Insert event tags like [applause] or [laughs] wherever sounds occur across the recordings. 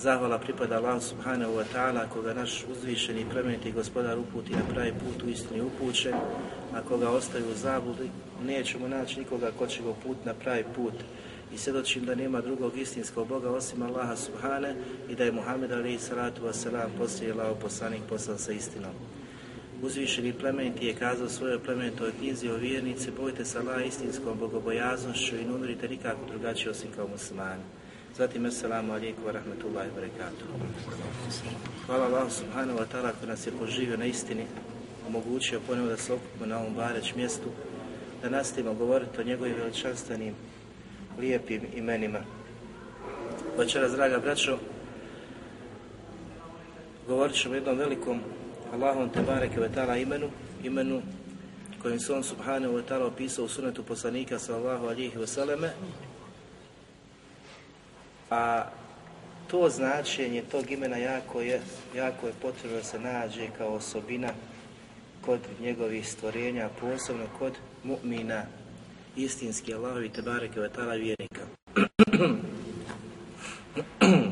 Zahvala pripada Allah subhanahu wa ta'ala koga naš uzvišeni plemeniti gospodar uputi na pravi put u istini upućen, a koga ostaju u zabludi, nećemo naći nikoga ko će go put na pravi put. I svjedočim da nema drugog istinskog Boga osim Allaha subhane i da je Muhammed alaihi salatu wasalam poslije lao poslanik poslan sa istinom. Uzvišeni plemeniti je kazao svojoj plemenitoj knjizi o vjernici, bojte se Allah istinskom bogobojaznošću i ne umirite nikako drugačije osim kao muslimani. Zatim, assalamu alaikum wa rahmatullahi wa barakatuh. Hvala Allah subhanahu wa ta'ala koji nas je poživio na istini, omogućio ponovno da se okupimo na ovom bareć mjestu, da nastavimo govoriti o njegovim veličanstvenim, lijepim imenima. Večeras, draga braćo, govorit ćemo jednom velikom Allahom te bareke ve imenu, imenu kojim se on subhanahu wa ta'ala opisao u sunetu poslanika sallallahu alihi wasallam, a to značenje tog imena jako je, jako je potrebno da se nađe kao osobina kod njegovih stvorenja, posebno kod mu'mina, istinski Allahovi te bareke vatala vjernika. [clears throat]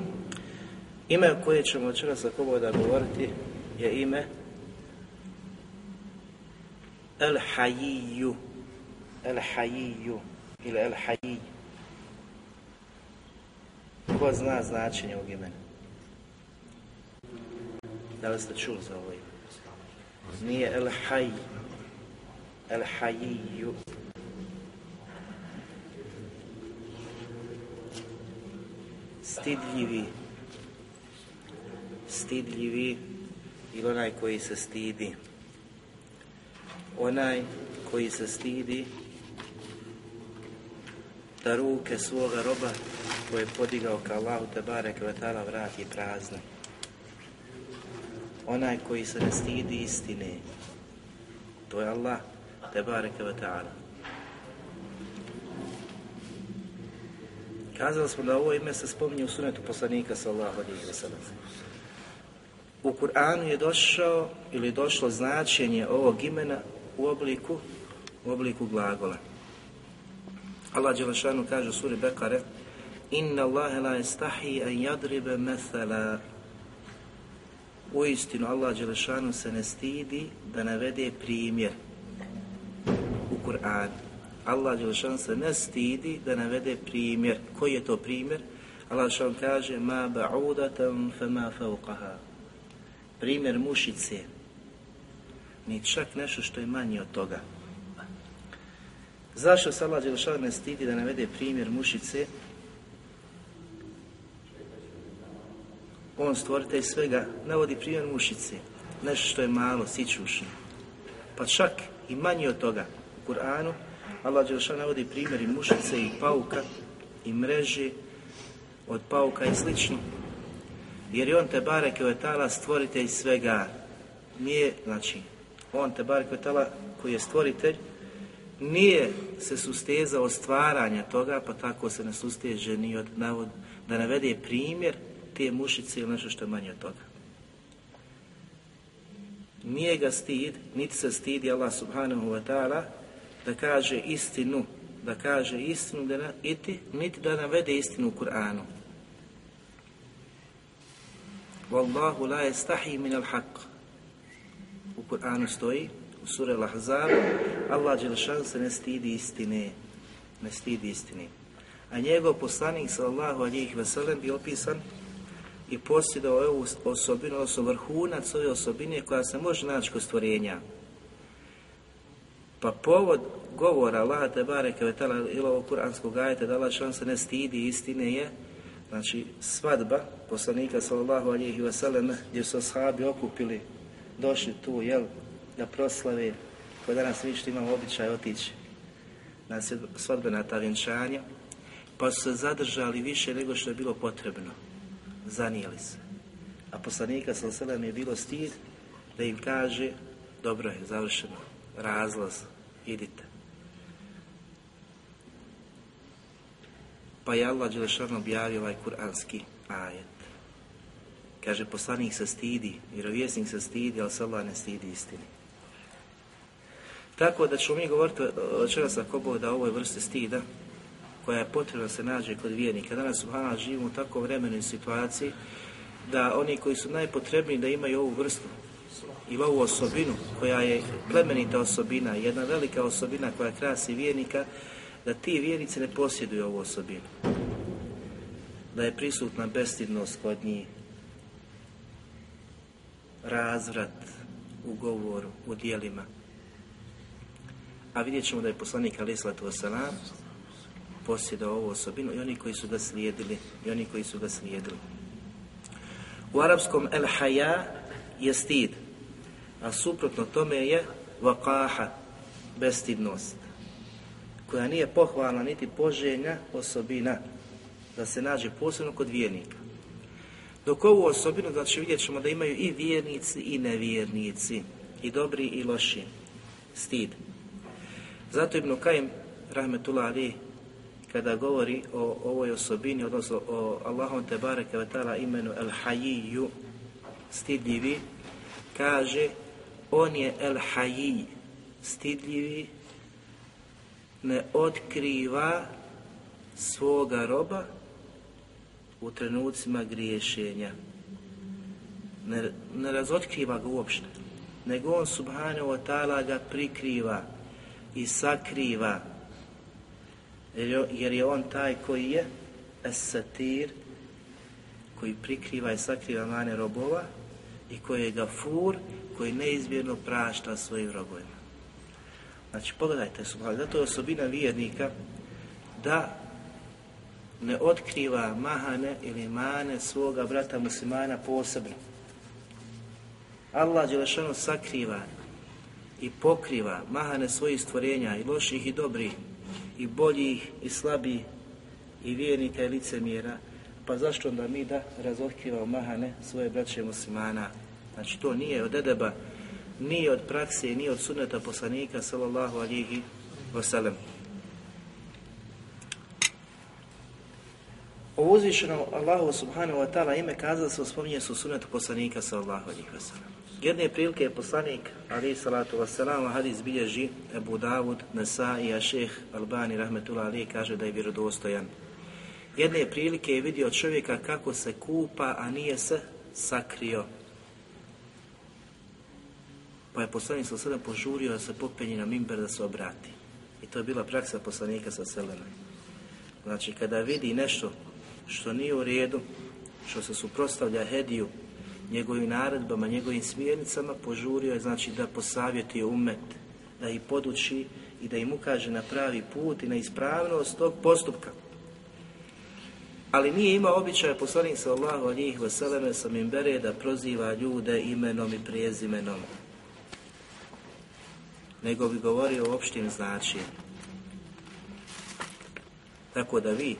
ime koje ćemo večeras ako da govoriti je ime El Hayiju El Hayiju ili El Hayij Ko zna značenje ovog imena? Da li ste čuli za ovo ime? Nije El Haj, El Hajiju. Stidljivi. Stidljivi ili onaj koji se stidi. Onaj koji se stidi da ruke svoga roba koje je podigao ka Allahu te barek vetala vrati prazne. Onaj koji se ne stidi istine, to je Allah te barek vetala. Kazali smo da ovo ime se spominje u sunetu poslanika sallahu alihi wasallam. U Kur'anu je došao ili došlo značenje ovog imena u obliku u obliku glagola. Allah Đelešanu kaže u suri Bekare Inna Allahe la istahi an jadribe methala U istinu Allah Đelešanu se ne stidi da navede primjer u Kur'an. Allah Đelešanu se ne stidi da navede primjer. Koji je to primjer? Allah Đelešanu kaže Ma ba'udatan fema fauqaha Primjer mušice ni čak nešto što je manje od toga. Zašto se Allah Đelešanu ne stidi da navede primjer mušice? On stvoritelj svega navodi primjer mušice, nešto što je malo, sićušno. Pa čak i manje od toga u Kur'anu Allah Đelešanu navodi primjer i mušice i pauka i mreže od pauka i slično. Jer je on te bareke vetala stvoritelj svega. Nije, znači, on te bareke vetala koji je stvoritelj, nije se sustezao stvaranja toga, pa tako se ne susteže ni od navod, da navede primjer te mušice ili nešto što je manje od toga. Nije ga stid, niti se stidi Allah subhanahu wa ta'ala da kaže istinu da kaže istinu, da na, iti, niti da navede istinu u Kur'anu. Wallahu la yastahi min al-haq. U Kur'anu stoji, u sura Al-Ahzab, Allah Đelšan se ne stidi istine. Ne stidi istine. A njegov poslanik sallallahu alihi wasallam bi opisan i posjedao ovu osobinu, odnosno vrhunac ove osobine koja se može naći kod stvorenja. Pa povod govora Allaha te bareke ili ovog kuranskog ajeta da Allah se ne stidi istine je znači svadba poslanika sallallahu alejhi ve gdje su ashabi okupili došli tu jel da proslave koje danas mi što imamo običaj otići na svadbena ta vjenčanja pa su se zadržali više nego što je bilo potrebno zanijeli se a poslanika sallallahu alejhi je bilo stid da im kaže dobro je završeno razlaz idite Pa je Allah Đelešan objavio ovaj kuranski ajet. Kaže, poslanik se stidi, vjerovjesnik se stidi, ali se Allah ne stidi istini. Tako da ćemo mi govoriti večeras ako Bog da ovoj vrste stida, koja je potrebna da se nađe kod vjernika. Danas subhana živimo u tako vremenoj situaciji da oni koji su najpotrebniji da imaju ovu vrstu i ovu osobinu koja je plemenita osobina, jedna velika osobina koja krasi vjernika, da ti vjernici ne posjeduju ovu osobinu. Da je prisutna bestidnost kod njih, razvrat u govoru, u dijelima. A vidjet ćemo da je poslanik Ali Slatu Wasalam posjedao ovu osobinu i oni koji su ga slijedili, i oni koji su ga slijedili. U arapskom el je stid, a suprotno tome je vakaha, bestidnost koja nije pohvalna niti poželjna osobina da se nađe posebno kod vjernika. Dok ovu osobinu, znači vidjet ćemo da imaju i vjernici i nevjernici, i dobri i loši, stid. Zato Ibn Kajim, rahmetullah ali, kada govori o ovoj osobini, odnosno o Allahom te bareke imenu El Hayiju, stidljivi, kaže, on je El Hayij, stidljivi, ne otkriva svoga roba u trenucima griješenja. Ne, ne razotkriva ga uopšte, nego on subhanahu wa ta'ala ga prikriva i sakriva, jer je on taj koji je esatir, koji prikriva i sakriva mane robova i koji je gafur, koji neizmjerno prašta svojim robovima. Znači, pogledajte su, zato je osobina vjernika da ne otkriva mahane ili mane svoga brata muslimana posebno. Allah Đelešanu sakriva i pokriva mahane svojih stvorenja i loših i dobrih i boljih i slabih i vjernika i licemjera, pa zašto onda mi da razotkrivamo mahane svoje braće muslimana? Znači to nije od edeba nije od prakse, nije od sunneta poslanika sallallahu alihi wasallam. Ovo uzvišeno Allahu subhanahu wa ta'ala ime kazali se spominje su sunetu poslanika sallallahu alihi wasallam. Jedne prilike je poslanik alihi salatu wasalam hadis bilježi Ebu Davud, Nasa i Šeh Albani rahmetullah alihi kaže da je vjerodostojan. Jedne prilike je vidio čovjeka kako se kupa, a nije se sakrio pa je poslanik sa sedam požurio da se popenji na mimber da se obrati. I to je bila praksa poslanika sa selena. Znači, kada vidi nešto što nije u redu, što se suprostavlja hediju, njegovim naredbama, njegovim smjernicama, požurio je znači da posavjetuje umet, da ih poduči i da im ukaže na pravi put i na ispravnost tog postupka. Ali nije imao običaja poslanik sallahu alijih vseleme sa mimbere da proziva ljude imenom i prijezimenom nego bi govorio o opštim značenjem. Tako da vi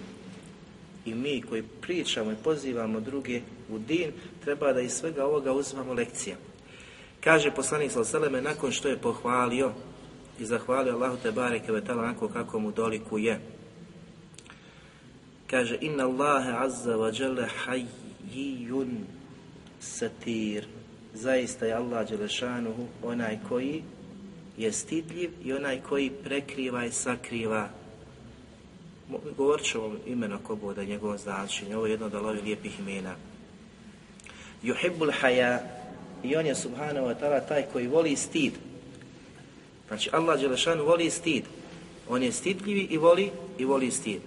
i mi koji pričamo i pozivamo druge u din, treba da iz svega ovoga uzmamo lekcije. Kaže poslanik Salseleme nakon što je pohvalio i zahvalio Allahu te bareke onako kako mu doliku je. Kaže inna Allahe azza wa jalla hayyun satir. Zaista je Allah Đelešanuhu onaj koji je stidljiv i onaj koji prekriva i sakriva Govorit ću ovom imenu ko bude, njegovo značenje. Ovo je jedno od Allahovi lijepih imena. Yuhibbul haja i on je subhanahu wa ta'ala taj koji voli stid. Znači Allah Đelešanu voli stid. On je stidljivi i voli i voli stid.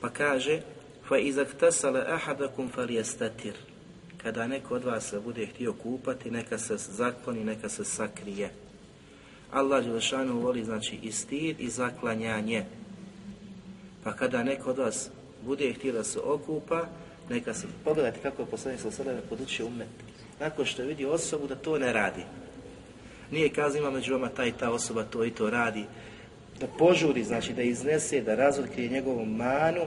Pa kaže fa izaktasala ahadakum falyastatir. Kada neko od vas se bude htio kupati, neka se zakloni, neka se sakrije. Allah Đelešanu voli znači i stid i zaklanjanje. Pa kada neko od vas bude htio da se okupa, neka se, pogledajte kako je poslanik sa sada podučio umet. Nakon što vidi osobu da to ne radi. Nije kazao ima među vama ta i ta osoba to i to radi. Da požuri, znači da iznese, da razotkrije njegovu manu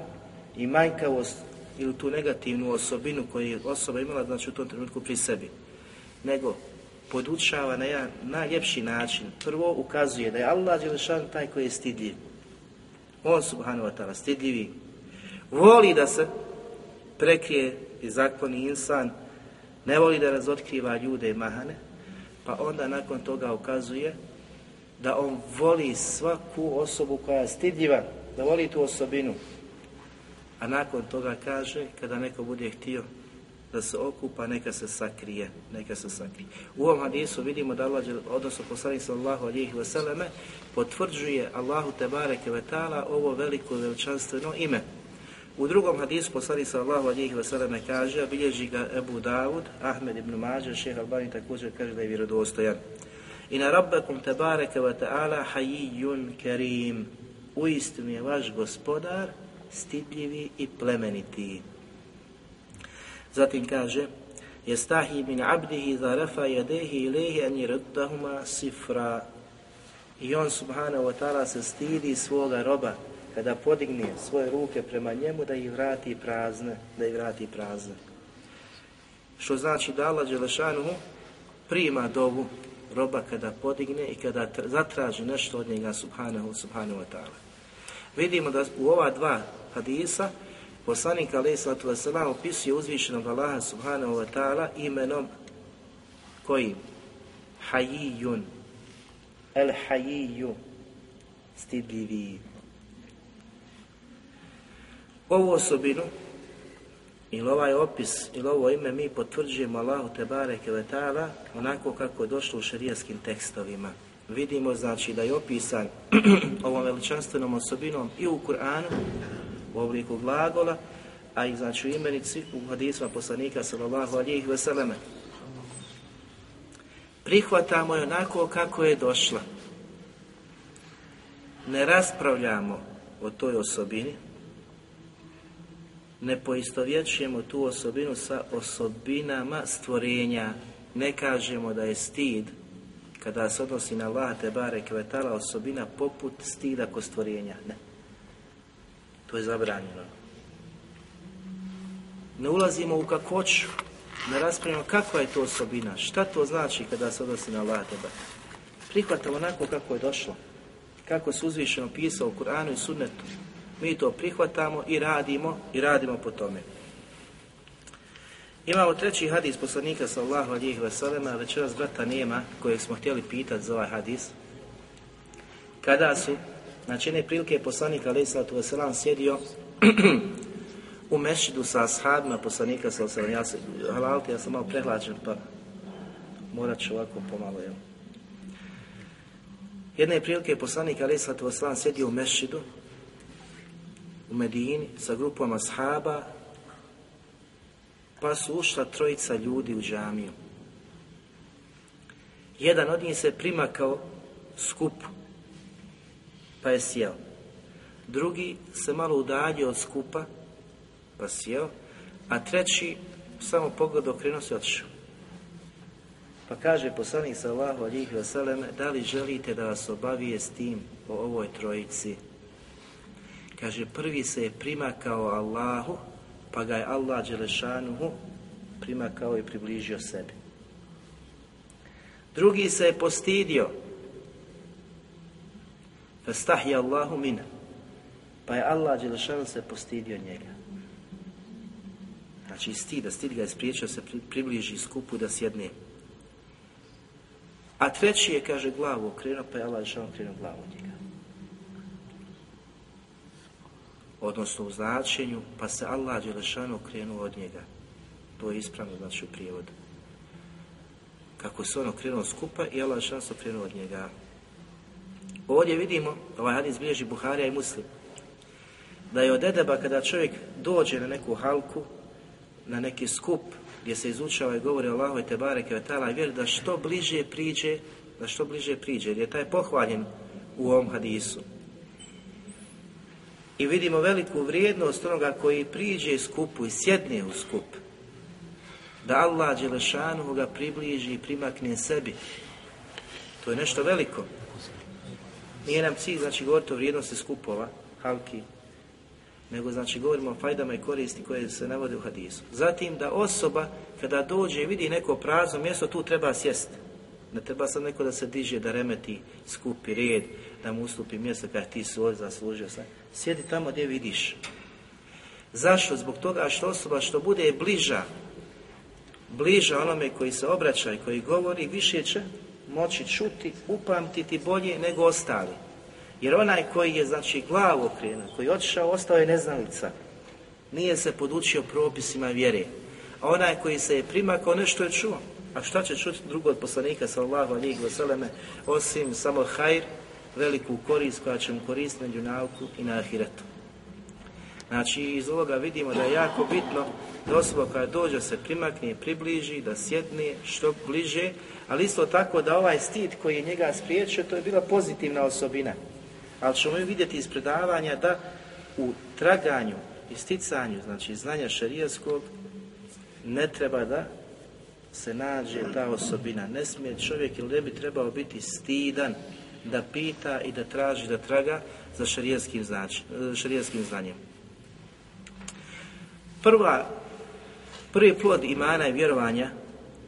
i manjkavost ili tu negativnu osobinu koju je osoba imala znači u tom trenutku pri sebi. Nego podučava na jedan najljepši način. Prvo ukazuje da je Allah Đelešan taj koji je stidljiv. On subhanahu wa ta'ala stidljivi. Voli da se prekrije i zakloni insan, ne voli da razotkriva ljude i mahane, pa onda nakon toga ukazuje da on voli svaku osobu koja je stidljiva, da voli tu osobinu. A nakon toga kaže, kada neko bude htio da se okupa, neka se sakrije, neka se sakrije. U ovom hadisu vidimo da Allah, odnosno poslanik sallallahu alihi vseleme, potvrđuje Allahu tebareke ve ta'ala ovo veliko veličanstveno ime. U drugom hadisu poslanik sallallahu alihi vseleme kaže, a bilježi ga Ebu Davud, Ahmed ibn Mađa, šeha Albani također kaže da je vjerodostojan. I na rabbekum tebareke ve ta'ala hajijun kerim. Uistinu je vaš gospodar stidljivi i plemeniti. Zatim kaže, Jestahi min abdihi za rafa jadehi ilehi an yruddahuma sifra. I on subhanahu wa ta'ala se stidi svoga roba kada podigne svoje ruke prema njemu da ih vrati prazne, da ih vrati prazne. Što znači da Allah Đelešanuhu prima dovu roba kada podigne i kada zatraži nešto od njega subhanahu, subhanahu wa ta'ala. Vidimo da u ova dva hadisa Poslanik alaih sallatu wasalam opisuje uzvišenog Allaha subhanahu wa ta'ala imenom kojim? Hajijun. El hajiju. Stidljivi. Ovu osobinu ili ovaj opis ili ovo ime mi potvrđujemo Allahu Tebareke ve ta'ala onako kako je došlo u šarijaskim tekstovima. Vidimo znači da je opisan [clears throat] ovom veličanstvenom osobinom i u Kur'anu u obliku glagola, a i znači u imenici u hadisma poslanika sallallahu alijih veseleme. Prihvatamo je onako kako je došla. Ne raspravljamo o toj osobini, ne poistovjećujemo tu osobinu sa osobinama stvorenja. Ne kažemo da je stid kada se odnosi na Allah te bare kvetala osobina poput stida kod stvorenja. Ne. To je zabranjeno. Ne ulazimo u kakvoću, ne raspravljamo kakva je to osobina, šta to znači kada se odnosi na Allah teba. Prihvatamo onako kako je došlo, kako se uzvišeno pisao u Kur'anu i Sunnetu. Mi to prihvatamo i radimo i radimo po tome. Imamo treći hadis poslanika sallahu alijih vselema, večeras brata nema kojeg smo htjeli pitati za ovaj hadis. Kada su Znači, jedne prilike je poslanik alaih sallatu sjedio [clears throat] u mešidu sa ashabima poslanika sallallahu alaihi Ja ja sam malo prehlađen, pa morat ću ovako pomalo, jel? Jedne prilike poslanik alaih sallatu wasalam sjedio u mešidu u Medini sa grupom ashaba pa su ušla trojica ljudi u džamiju. Jedan od njih se primakao skupu pa je sjeo. Drugi se malo udaljio od skupa, pa sjeo, a treći samo pogled okrenuo se otišao. Pa kaže poslanik sallahu alihi wasallam, da li želite da vas obavije s tim o ovoj trojici? Kaže, prvi se je primakao Allahu, pa ga je Allah Đelešanuhu primakao i približio sebi. Drugi se je postidio, Fastahja Allahu mina. Pa je Allah Đelešanu se postidio njega. Znači stida, stid ga je spriječio se približi skupu da sjedne. A treći je, kaže, glavu okrenuo, pa je Allah Đelešanu okrenuo glavu njega. Odnosno u značenju, pa se Allah Đelešanu okrenuo od njega. To je ispravno znači u prijevodu. Kako se on okrenuo skupa i Allah Đelešanu se okrenuo od njega. Ovdje vidimo, ovaj hadis bilježi Buharija i Muslim, da je od edeba kada čovjek dođe na neku halku, na neki skup gdje se izučava i govori o Allahu i Tebare Kvetala i vjeri da što bliže priđe, da što bliže priđe, jer je taj pohvaljen u ovom hadisu. I vidimo veliku vrijednost onoga koji priđe skupu i sjedne u skup. Da Allah Đelešanu ga približi i primakne sebi. To je nešto veliko. Nije nam cilj, znači, govoriti o vrijednosti skupova, halki, nego znači govorimo o fajdama i koristi koje se navode u hadisu. Zatim da osoba kada dođe i vidi neko prazno mjesto, tu treba sjesti. Ne treba sad neko da se diže, da remeti, skupi red, da mu ustupi mjesto kada ti ovdje zaslužio sve. Sjedi tamo gdje vidiš. Zašto? Zbog toga što osoba što bude bliža, bliža onome koji se obraća i koji govori, više će moći čuti, upamtiti bolje nego ostali. Jer onaj koji je, znači, glavu okrenuo, koji je otišao, ostao je neznalica. Nije se podučio propisima vjere. A onaj koji se je primakao, nešto je čuo. A šta će čuti drugo od poslanika, sallahu alihi vseleme, osim samo hajr, veliku korist koja će mu koristiti među nauku i na ahiretu. Znači, iz ovoga vidimo da je jako bitno da osoba koja dođe se primakne, približi, da sjedne što bliže, ali isto tako da ovaj stid koji je njega spriječio, to je bila pozitivna osobina. Ali ćemo mi vidjeti iz predavanja da u traganju i sticanju, znači znanja šarijeskog, ne treba da se nađe ta osobina. Ne smije čovjek ili ne bi trebao biti stidan da pita i da traži, da traga za šarijetskim, šarijetskim znanjem. Prva, prvi plod imana i vjerovanja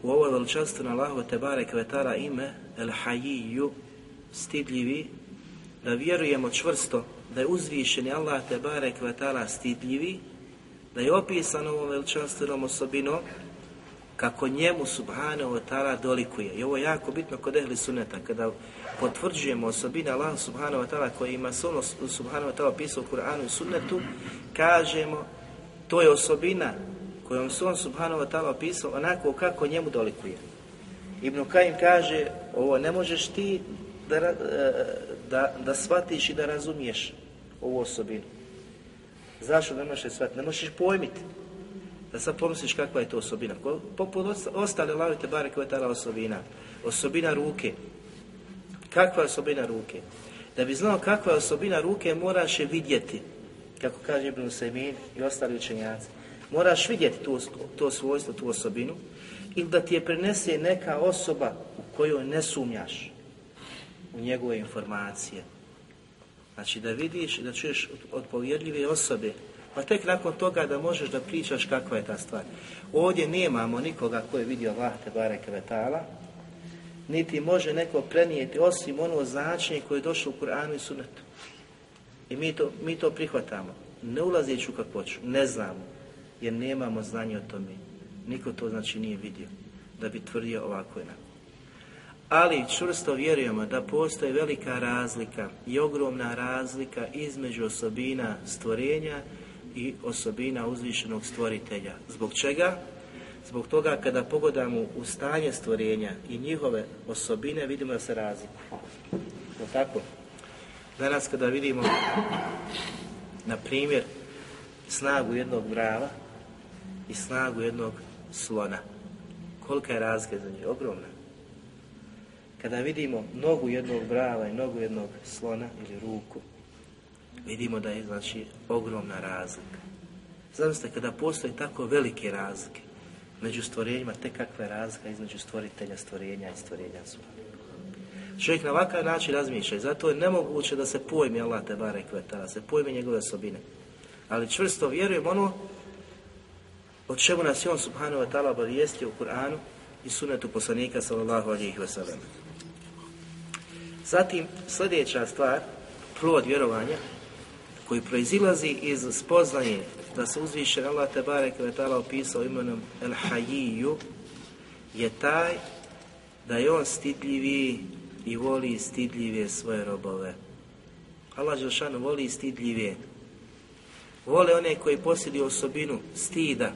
u ovoj veličanstveno Allahu Tebare Kvetara ime El Hayiju, stidljivi, da vjerujemo čvrsto da je uzvišeni Allah te bare kvetala stidljivi, da je opisan ovom veličanstvenom osobinom kako njemu subhanahu wa dolikuje. I ovo je jako bitno kod ehli suneta, kada potvrđujemo osobine Allah subhanahu wa ta'ala koji ima se ono subhanahu wa ta'ala opisao u Kur'anu i sunnetu, kažemo to je osobina kojom se on subhanahu wa ta'ala opisao onako kako njemu dolikuje. Ibn Kajim kaže, ovo ne možeš ti da, e, da, da shvatiš i da razumiješ ovu osobinu. Zašto ne možeš shvatiti? Ne možeš pojmiti. Da sad pomisliš kakva je to osobina. Poput ostale lavite bare koja je ta osobina. Osobina ruke. Kakva je osobina ruke? Da bi znao kakva je osobina ruke, moraš je vidjeti. Kako kaže Ibn Semin i ostali učenjaci. Moraš vidjeti to, to svojstvo, tu osobinu ili da ti je prenese neka osoba u kojoj ne sumnjaš u njegove informacije. Znači da vidiš i da čuješ od povjerljive osobe, pa tek nakon toga da možeš da pričaš kakva je ta stvar. Ovdje nemamo nikoga ko je vidio Allah te bareke vetala, niti može neko prenijeti osim ono značenje koje je došlo u Kur'anu i Sunnetu. I mi to, mi to prihvatamo. Ne ulazeći u kakvoću, ne znamo, jer nemamo znanje o tome. Niko to znači nije vidio, da bi tvrdio ovako i ali čvrsto vjerujemo da postoji velika razlika i ogromna razlika između osobina stvorenja i osobina uzvišenog stvoritelja. Zbog čega? Zbog toga kada pogodamo u stanje stvorenja i njihove osobine vidimo da se razlikuju. Je tako? Danas kada vidimo na primjer snagu jednog brava i snagu jednog slona. Kolika je razlika za njih? Ogromna. Kada vidimo nogu jednog brava i nogu jednog slona ili ruku, vidimo da je znači ogromna razlika. Zamislite kada postoje tako velike razlike među stvorenjima, te kakva je razlika između stvoritelja stvorenja i stvorenja su. Čovjek na ovakav način razmišlja i zato je nemoguće da se pojmi Allah te barek da se pojmi njegove osobine. Ali čvrsto vjerujem ono od čemu nas je on subhanahu wa ta'ala obavijestio u Kur'anu i sunetu poslanika sallallahu alihi wa sallam. Zatim, sljedeća stvar, plod vjerovanja, koji proizilazi iz spoznaje da se uzviše Allah te barek vetala opisao imenom El Hayiju, je taj da je on stidljivi i voli stidljive svoje robove. Allah Želšanu voli stidljive. Vole one koji posjeduju osobinu stida.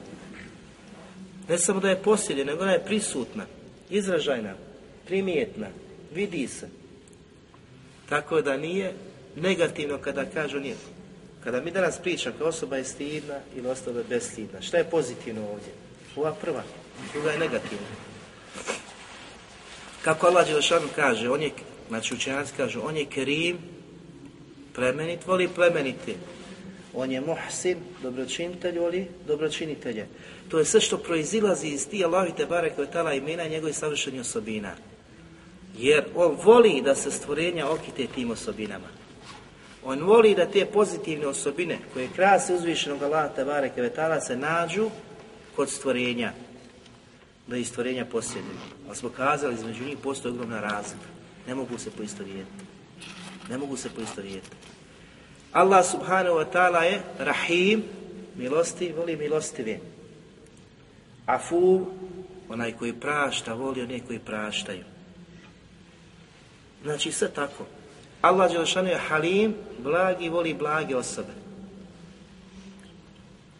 Ne samo da je posjeduje, nego ona je prisutna, izražajna, primijetna, vidi se. Tako da nije negativno kada kažu nije. Kada mi danas pričam kao osoba je stidna ili osoba je bestidna, šta je pozitivno ovdje? Ova prva, druga je negativna. Kako Allah Đelešanu kaže, on je, znači učenjaci kažu, on je kerim, plemenit, voli plemeniti. On je muhsin, dobročinitelj, voli dobročinitelje. To je sve što proizilazi iz ti Allahi te barek tala imena i njegovih savršenih osobina. Jer on voli da se stvorenja okite tim osobinama. On voli da te pozitivne osobine koje krase uzvišenog Allaha te barek tala se nađu kod stvorenja. Da ih stvorenja posjeduju. Ali smo kazali, između njih postoji ogromna razlika. Ne mogu se poistovjetiti. Ne mogu se poistovjetiti. Allah subhanahu wa ta'ala je rahim, milosti, voli milostivi. Afu, onaj koji prašta, voli one koji praštaju. Znači sve tako. Allah Đelešanu je halim, blagi, voli blage osobe.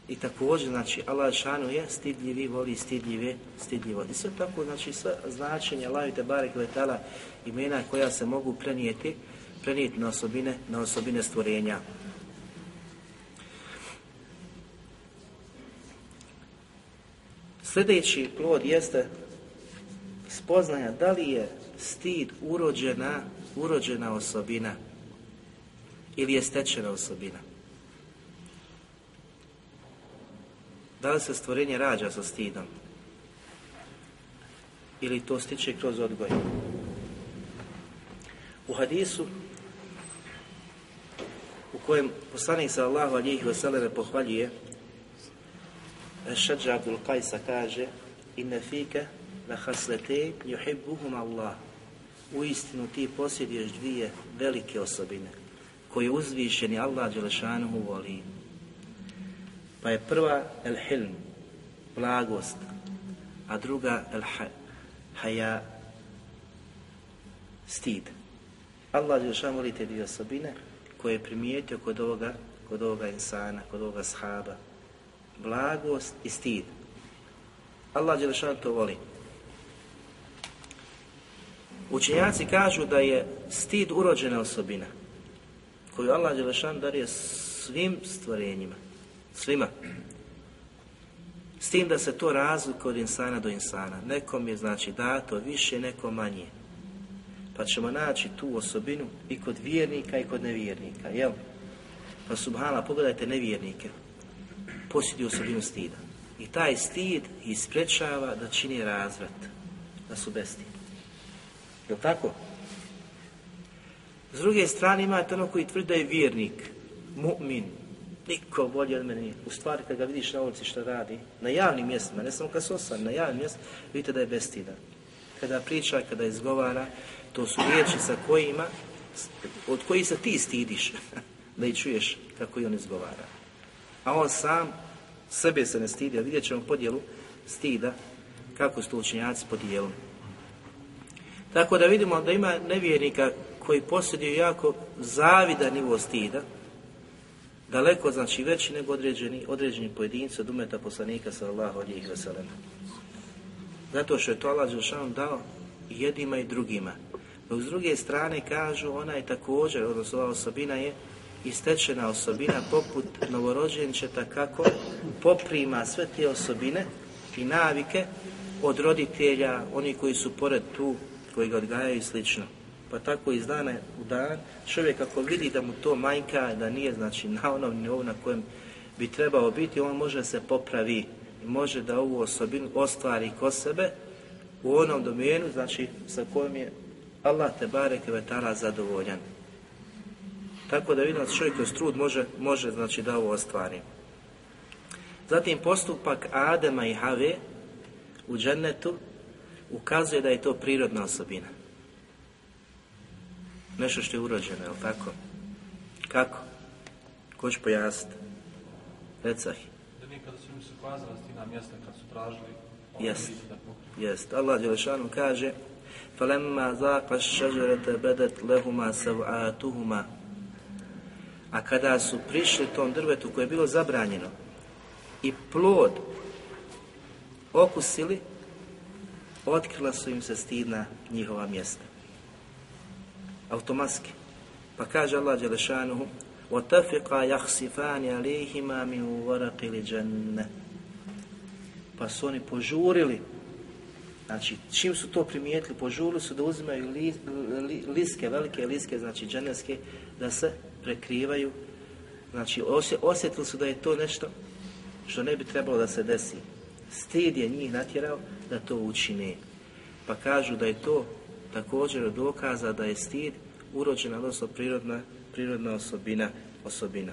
I također, znači, Allah Đelešanu je stidljivi, voli stidljive, stidljivo. I sve tako, znači, sve značenje Allah te barek letala imena koja se mogu prenijeti, prenijeti na osobine, na osobine stvorenja. Sljedeći plod jeste spoznaja da li je stid urođena, urođena osobina ili je stečena osobina. Da li se stvorenje rađa sa stidom? Ili to stiče kroz odgoj? U hadisu u kojem poslanik sa Allahu alijih veselene pohvaljuje Šadža Abdul Qajsa kaže Inne fike la haslete juhibbuhum Allah U istinu ti posjeduješ dvije velike osobine koje uzvišeni Allah Đelešanuhu voli. Pa je prva el hilm, blagost, a druga el haja, stid. Allah Đelešan voli te dvije osobine koje je primijetio kod ovoga, kod ovoga insana, kod ovoga shaba. Blagost i stid. Allah Đelešan to voli. Učenjaci kažu da je stid urođena osobina koju Allah Đelešan darije svim stvorenjima. Svima. S tim da se to razlikuje od insana do insana. Nekom je znači dato više, nekom manje. Pa ćemo naći tu osobinu i kod vjernika i kod nevjernika, jel? Pa subhala, pogledajte nevjernike. Posjeduju osobinu stida. I taj stid isprečava da čini razvrat. Da su besti. Jel tako? S druge strane imate ono koji tvrdi da je vjernik, mu'min, niko bolje od mene U stvari kad ga vidiš na ulici što radi, na javnim mjestima, ne samo kad se osam, na javnim mjestima, vidite da je bestidan. Kada priča, kada izgovara, to su riječi sa kojima, od kojih se ti stidiš, [laughs] da ih čuješ kako i on izgovara. A on sam sebe se ne stidi, a vidjet ćemo podjelu stida, kako su to učenjaci podijelili. Tako da vidimo da ima nevjernika koji posjeduju jako zavidan nivo stida, daleko znači veći nego određeni, određeni pojedinci od umeta poslanika sallallahu alihi wasallam. Zato što je to Allah Đelšanu dao jednima i drugima. Dok s druge strane kažu ona je također, odnosno ova osobina je istečena osobina poput novorođenčeta kako poprima sve te osobine i navike od roditelja, oni koji su pored tu, koji ga odgajaju i slično. Pa tako iz dana u dan čovjek ako vidi da mu to manjka, da nije znači na onom nivou na kojem bi trebao biti, on može se popravi i može da ovu osobinu ostvari kod sebe u onom domenu, znači sa kojim je Allah te bareke vetala zadovoljan. Tako da vidimo da čovjek kroz trud može, može znači da ovo ostvari. Zatim postupak Adema i Have u džennetu ukazuje da je to prirodna osobina. Nešto što je urođeno, je tako? Kako? Ko će pojasniti? Recah. Da nikada su im se kazali na mjesta kad su tražili Jest. Jest. Allah Đelešanu kaže فَلَمَّا ذَاقَ الشَّجَرَةَ بَدَتْ لَهُمَا سَوْعَاتُهُمَا A kada su prišli tom drvetu koje je bilo zabranjeno i plod okusili, otkrila su im se stidna njihova mjesta. Automatski. Pa kaže Allah Đelešanuhu وَتَفِقَا يَحْسِفَانِ عَلِيهِمَا مِنْ وَرَقِ لِجَنَّ Pa su oni požurili Znači, čim su to primijetili, požurili su da uzimaju li, li, liske, velike liske, znači dženevske, da se prekrivaju. Znači, osjetili su da je to nešto što ne bi trebalo da se desi. Stid je njih natjerao da to učine. Pa kažu da je to također dokaza da je stid urođena, odnosno prirodna, prirodna osobina, osobina.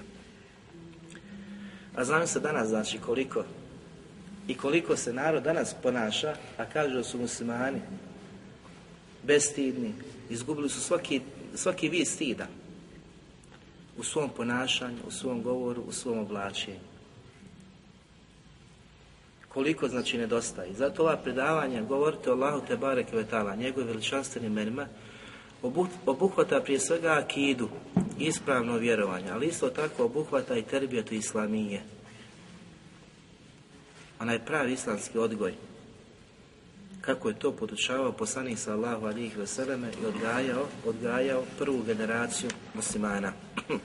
A znam se danas, znači, koliko i koliko se narod danas ponaša, a kažu da su muslimani bestidni, izgubili su svaki, svaki vid stida u svom ponašanju, u svom govoru, u svom oblačenju. Koliko znači nedostaje. Zato ova predavanja govorite o Allahu te bareke vetala, njegovim veličanstvenim menima, obuhvata prije svega akidu, ispravno vjerovanje, ali isto tako obuhvata i terbijetu islamije, onaj pravi islamski odgoj. Kako je to podučavao poslanik sallahu alihi veseleme i odgajao, odgajao prvu generaciju muslimana. [clears throat]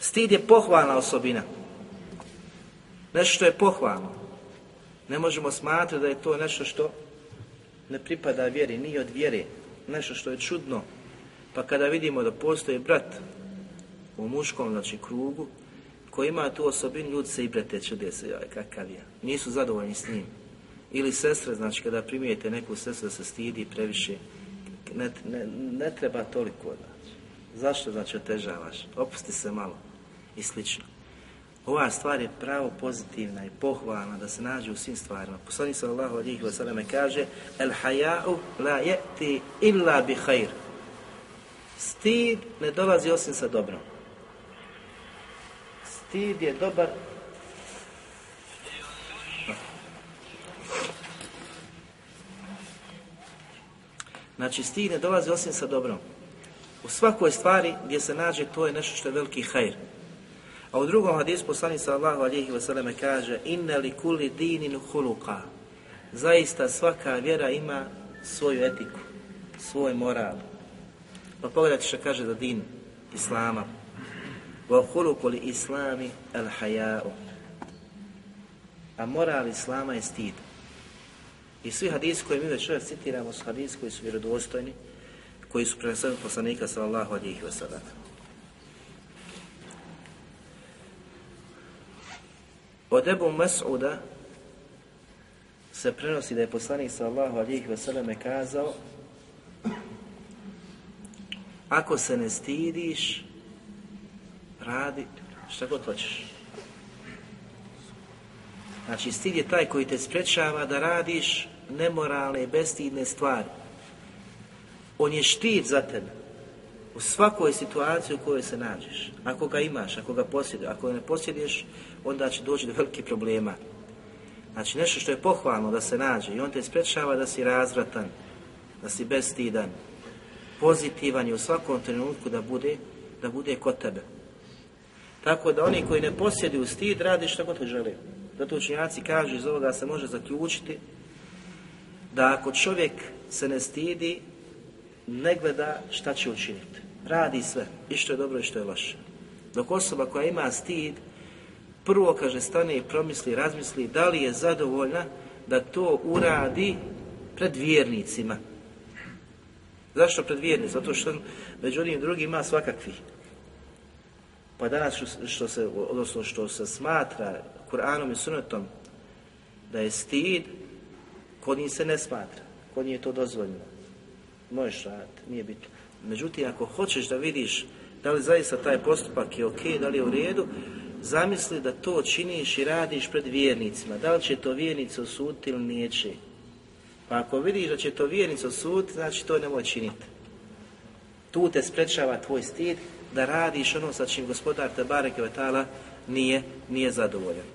Stid je pohvalna osobina. Nešto što je pohvalno. Ne možemo smatrati da je to nešto što ne pripada vjeri, nije od vjere. Nešto što je čudno. Pa kada vidimo da postoji brat u muškom znači, krugu, koji ima tu osobinu, ljudi se i brete čude se, joj, kakav je. Nisu zadovoljni s njim. Ili sestre, znači kada primijete neku sestru da se stidi previše, ne, ne, ne treba toliko, znači. Zašto, znači, otežavaš? Opusti se malo i slično. Ova stvar je pravo pozitivna i pohvalna da se nađe u svim stvarima. Poslanik sallallahu alihi wa sallam kaže El haja'u la yeti illa bi khair. Stid ne dolazi osim sa dobrom stid je dobar Znači, stid ne dolazi osim sa dobrom. U svakoj stvari gdje se nađe, to je nešto što je veliki hajr. A u drugom hadisu poslanica sallallahu alejhi ve selleme kaže: "Inna li dinin khuluqa." Zaista svaka vjera ima svoju etiku, svoj moral. Pa pogledajte što kaže da din islama. Wa khuluqu li islami al. A moral islama je stid. I svi hadisi koje mi već citiramo su hadisi koji su vjerodostojni, koji su preneseni poslanika sallallahu alejhi ve selleme. Od Ebu Mas'uda se prenosi da je poslanik sallallahu alihi wa sallam kazao ako se ne stidiš, radi šta god hoćeš. Znači, stid je taj koji te sprečava da radiš nemoralne i bestidne stvari. On je štit za tebe u svakoj situaciji u kojoj se nađeš. Ako ga imaš, ako ga posjeduješ, ako ga ne posjeduješ, onda će doći do velikih problema. Znači, nešto što je pohvalno da se nađe i on te sprečava da si razvratan, da si bestidan, pozitivan je u svakom trenutku da bude, da bude kod tebe. Tako da oni koji ne posjeduju stid radi što god žele. Zato učinjaci kažu iz ovoga se može zaključiti da ako čovjek se ne stidi, ne gleda šta će učiniti. Radi sve, i što je dobro i što je loše. Dok osoba koja ima stid, prvo kaže stane i promisli, razmisli da li je zadovoljna da to uradi pred vjernicima. Zašto pred vjernicima? Zato što među onim drugima svakakvih. Pa danas što se, odnosno što se smatra Kur'anom i sunetom da je stid, kod njih se ne smatra. Kod njih je to dozvoljeno. Možeš raditi, nije bitno. Međutim, ako hoćeš da vidiš da li zaista taj postupak je ok, da li je u redu, zamisli da to činiš i radiš pred vjernicima. Da li će to vjernici osuditi ili neće. Pa ako vidiš da će to vjernici osuditi, znači to nemoj činiti. Tu te sprečava tvoj stid da radiš ono sa čim gospodar te bareke vetala nije, nije zadovoljan.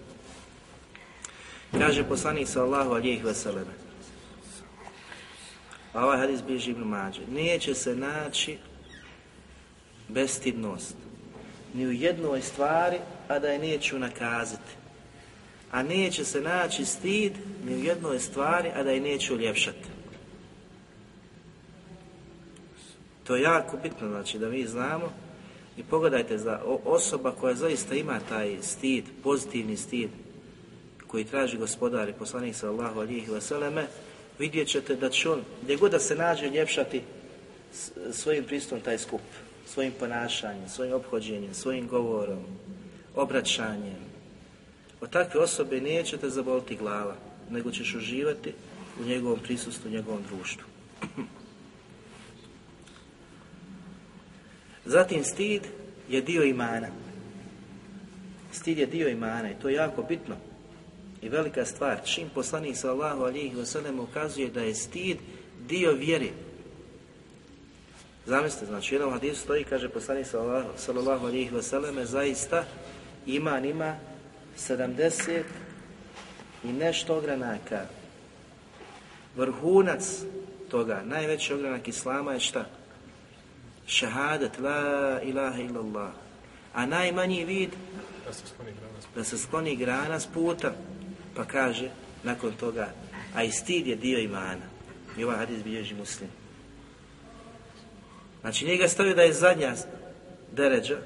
Kaže poslanik sallahu alijih veseleme. A ovaj hadis bliži Ibn Mađe. Neće se naći bestidnost. Ni u jednoj stvari, a da je neću nakazati. A neće se naći stid ni u jednoj stvari, a da je neću uljepšati. To je jako bitno, znači, da mi znamo i pogledajte za osoba koja zaista ima taj stid, pozitivni stid, koji traži gospodar i poslanik sallahu alihi vseleme, vidjet ćete da će on, gdje god da se nađe, ljepšati svojim pristupom taj skup, svojim ponašanjem, svojim obhođenjem, svojim govorom, obraćanjem. Od takve osobe nećete zaboliti glava, nego ćeš uživati u njegovom prisustvu, u njegovom društvu. [laughs] Zatim stid je dio imana. Stid je dio imana i to je jako bitno i velika stvar. Čim poslanik sallahu alihi wasallam ukazuje da je stid dio vjeri. Zamislite, znači u jednom hadisu stoji, kaže poslanik sallallahu alihi wasallam, zaista iman ima 70 i nešto ogranaka. Vrhunac toga, najveći ogranak Islama je šta? Šahadat, la ilaha illallah. A najmanji vid da se skloni grana s puta. Pa kaže, nakon toga, a i stid je dio imana. I ovaj hadis bilježi muslim. Znači njega stavio da je zadnja deređa,